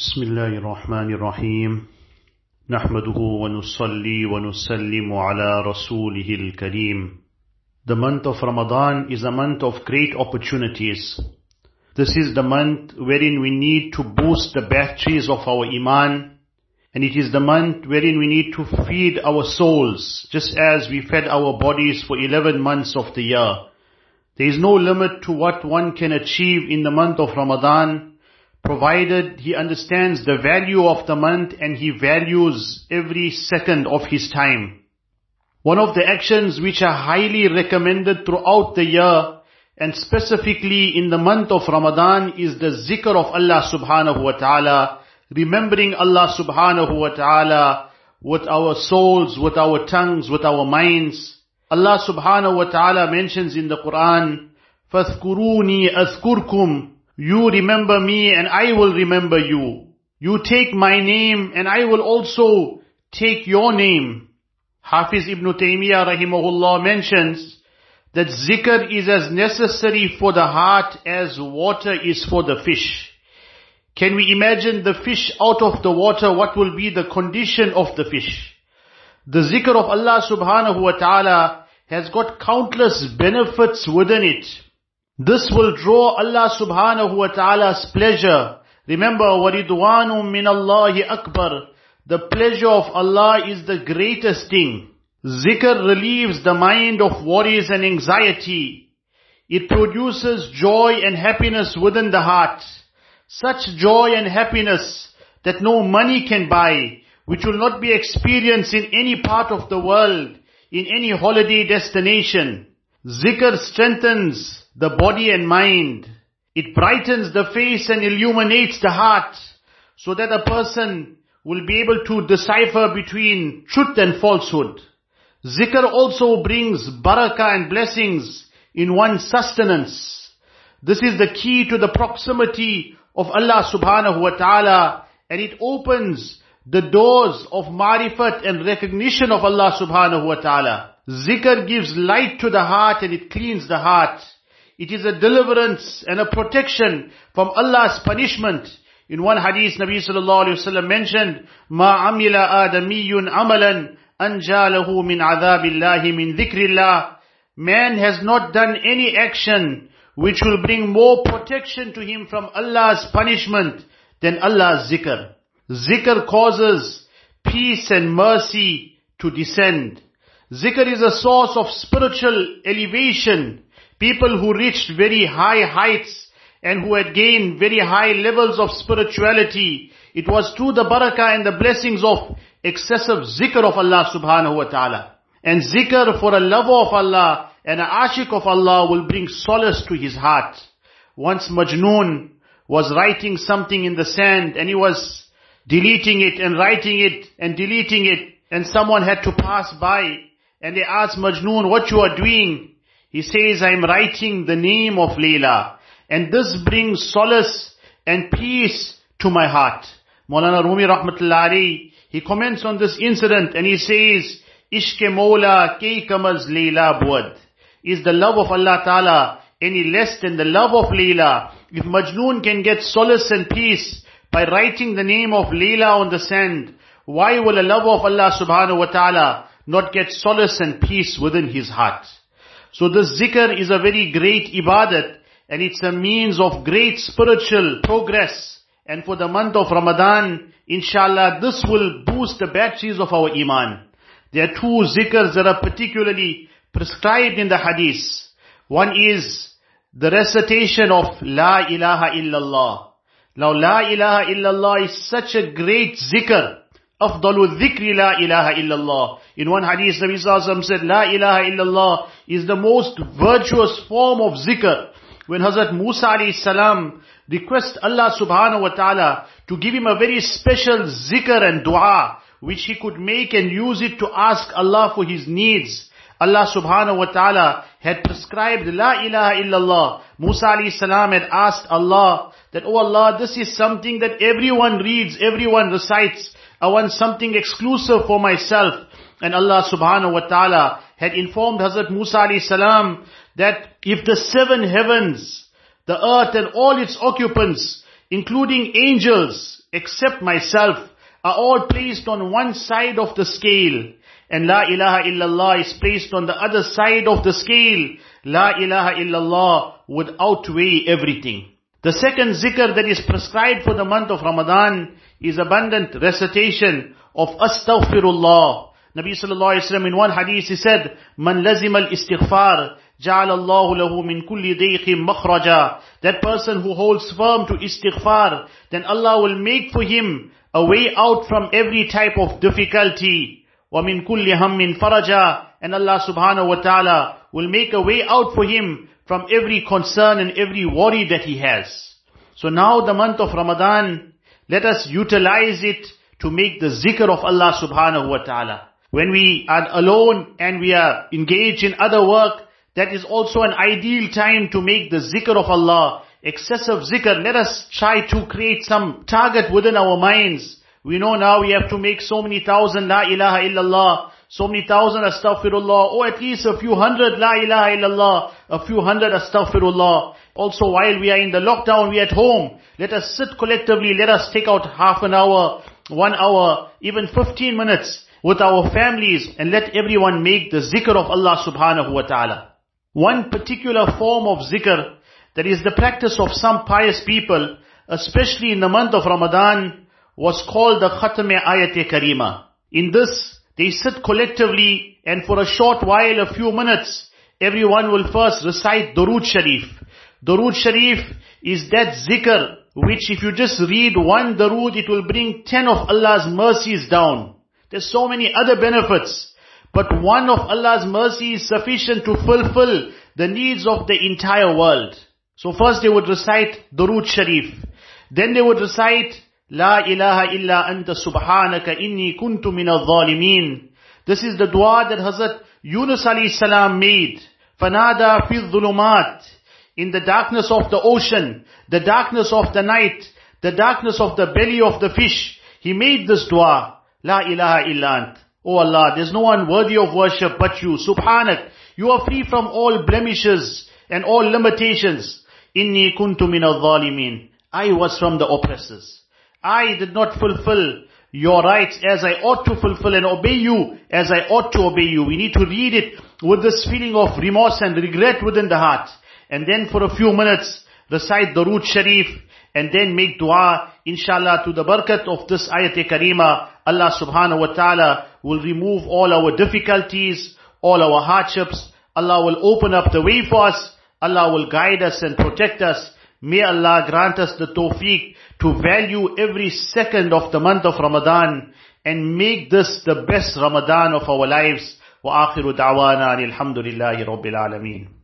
بسم الله الرحمن الرحيم نحمده ونصلي ونسلم على رسوله الكريم The month of Ramadan is a month of great opportunities. This is the month wherein we need to boost the batteries of our iman and it is the month wherein we need to feed our souls just as we fed our bodies for 11 months of the year. There is no limit to what one can achieve in the month of Ramadan provided he understands the value of the month and he values every second of his time. One of the actions which are highly recommended throughout the year and specifically in the month of Ramadan is the zikr of Allah subhanahu wa ta'ala, remembering Allah subhanahu wa ta'ala with our souls, with our tongues, with our minds. Allah subhanahu wa ta'ala mentions in the Quran, فَاذْكُرُونِي أَذْكُرْكُمْ you remember me and I will remember you. You take my name and I will also take your name. Hafiz ibn Taymiyyah rahimahullah mentions that zikr is as necessary for the heart as water is for the fish. Can we imagine the fish out of the water? What will be the condition of the fish? The zikr of Allah subhanahu wa ta'ala has got countless benefits within it. This will draw Allah subhanahu wa ta'ala's pleasure. Remember, وَرِضْوَانٌ مِّنَ اللَّهِ أَكْبَرُ The pleasure of Allah is the greatest thing. Zikr relieves the mind of worries and anxiety. It produces joy and happiness within the heart. Such joy and happiness that no money can buy, which will not be experienced in any part of the world, in any holiday destination. Zikr strengthens the body and mind. It brightens the face and illuminates the heart so that a person will be able to decipher between truth and falsehood. Zikr also brings barakah and blessings in one's sustenance. This is the key to the proximity of Allah subhanahu wa ta'ala and it opens the doors of marifat and recognition of Allah subhanahu wa ta'ala. Zikr gives light to the heart and it cleans the heart. It is a deliverance and a protection from Allah's punishment. In one hadith, Nabi sallallahu alayhi wasallam mentioned, "Ma amila adamiyun amalan anjalahu min adabillahi min dhikrillah." Man has not done any action which will bring more protection to him from Allah's punishment than Allah's zikr. Zikr causes peace and mercy to descend. Zikr is a source of spiritual elevation People who reached very high heights and who had gained very high levels of spirituality, it was through the barakah and the blessings of excessive zikr of Allah subhanahu wa ta'ala. And zikr for a lover of Allah and an ashik of Allah will bring solace to his heart. Once Majnoon was writing something in the sand and he was deleting it and writing it and deleting it and someone had to pass by and they asked Majnoon what you are doing he says, I am writing the name of Leela and this brings solace and peace to my heart. Maulana Rumi rahmatullahi he comments on this incident and he says, Ishke Mola kei kamaz Leela buad. Is the love of Allah Ta'ala any less than the love of Leela? If Majnoon can get solace and peace by writing the name of Leela on the sand, why will a love of Allah subhanahu wa ta'ala not get solace and peace within his heart? So this zikr is a very great ibadat and it's a means of great spiritual progress. And for the month of Ramadan, inshallah, this will boost the batteries of our iman. There are two zikrs that are particularly prescribed in the hadith. One is the recitation of La ilaha illallah. Now La ilaha illallah is such a great zikr. أفضل الذكر لا إله إلا الله. In one hadith, Nabi Sallallahu said, La ilaha illallah is the most virtuous form of zikr. When Hazrat Musa alayhi salam request Allah subhanahu wa ta'ala to give him a very special zikr and dua, which he could make and use it to ask Allah for his needs. Allah subhanahu wa ta'ala had prescribed La ilaha illallah. Musa alayhi salam had asked Allah that, Oh Allah, this is something that everyone reads, everyone recites. I want something exclusive for myself. And Allah subhanahu wa ta'ala had informed Hazrat Musa alayhi salam that if the seven heavens, the earth and all its occupants, including angels, except myself are all placed on one side of the scale. And La ilaha illallah is placed on the other side of the scale. La ilaha illallah would outweigh everything. The second zikr that is prescribed for the month of Ramadan is abundant recitation of astaghfirullah. Nabi sallallahu alayhi wa in one hadith he said, Man lazim al-istighfar, جعل الله له من كل ضيق مخرجا. That person who holds firm to istighfar, then Allah will make for him a way out from every type of difficulty. وَمِن كُلِّ هَمٍّ فَرَجًا And Allah subhanahu wa ta'ala will make a way out for him from every concern and every worry that he has. So now the month of Ramadan, let us utilize it to make the zikr of Allah subhanahu wa ta'ala. When we are alone and we are engaged in other work, that is also an ideal time to make the zikr of Allah. Excessive zikr, let us try to create some target within our minds. We know now we have to make so many thousand la ilaha illallah, so many thousand astaghfirullah, or at least a few hundred la ilaha illallah, a few hundred astaghfirullah. Also while we are in the lockdown, we are at home. Let us sit collectively, let us take out half an hour, one hour, even 15 minutes with our families and let everyone make the zikr of Allah subhanahu wa ta'ala. One particular form of zikr that is the practice of some pious people, especially in the month of Ramadan, was called the Khatm Ayat Karima. In this, they sit collectively and for a short while, a few minutes, everyone will first recite Durood Sharif. Durood Sharif is that zikr which if you just read one Durood, it will bring ten of Allah's mercies down. There's so many other benefits. But one of Allah's mercy is sufficient to fulfill the needs of the entire world. So first they would recite Durood Sharif. Then they would recite La ilaha illa anta subhanaka inni kuntu min al-zalimin. This is the dua that Hazrat Yunus alayhi salam made. Fanada fi dhulumat. In the darkness of the ocean, the darkness of the night, the darkness of the belly of the fish, he made this dua. La ilaha illa ant. Oh Allah, there's no one worthy of worship but you. Subhanak. You are free from all blemishes and all limitations. Inni kuntu min al-zalimin. I was from the oppressors. I did not fulfill your rights as I ought to fulfill and obey you as I ought to obey you. We need to read it with this feeling of remorse and regret within the heart And then for a few minutes, recite the Durood Sharif and then make dua, inshallah, to the barakat of this ayat karima. Allah subhanahu wa ta'ala will remove all our difficulties, all our hardships. Allah will open up the way for us. Allah will guide us and protect us. May Allah grant us the tawfiq to value every second of the month of Ramadan and make this the best Ramadan of our lives. وآخر دعوانا الحمد لله رب العالمين